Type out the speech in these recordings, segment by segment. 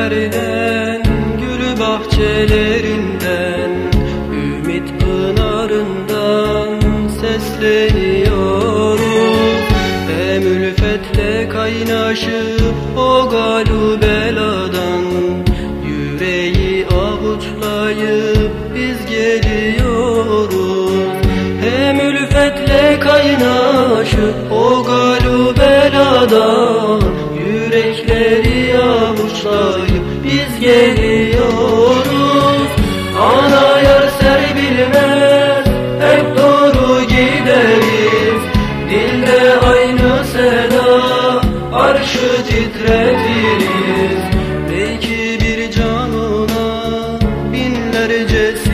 çöllerden Gül bahçelerinden Ümit pınarından Sesleniyoruz Hem ülfetle kaynaşıp O galu beladan Yüreği avuçlayıp Biz geliyoruz. Hem ülfetle kaynaşıp O galu beladan Binlercesi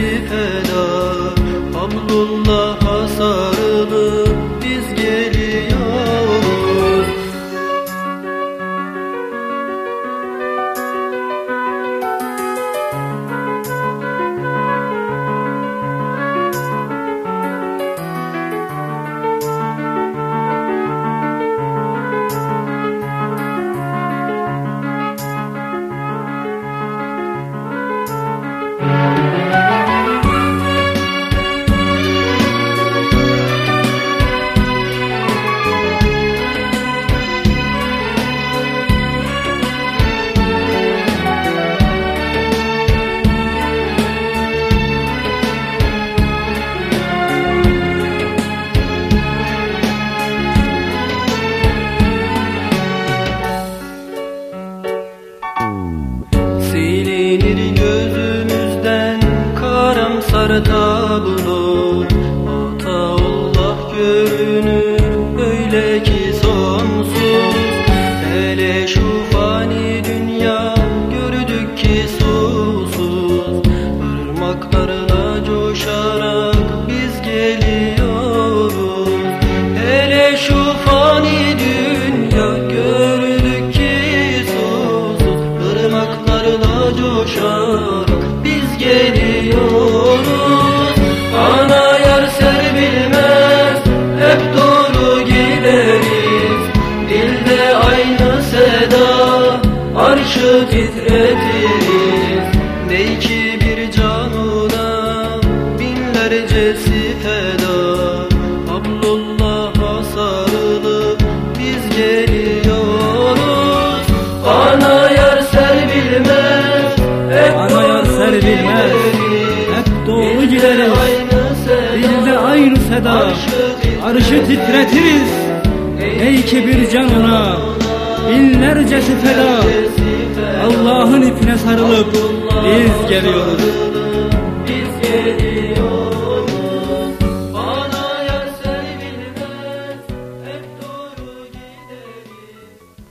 karamsar tablo Ataullah görünür öyle ki sonsuz. Hele şu arşı titretiriz Ney ki bir canına binlercesi feda. Abdullah'a sarılıp biz geliyoruz Ana yar ser bilmez hep Ana yar ser bilmez, hep doğru gideriz. Dilde aynı seda. Arşı titretiriz. Ey ki bir canına Binlercesi feda Allah'ın ipine sarılıp Biz geliyoruz. Biz geliyoruz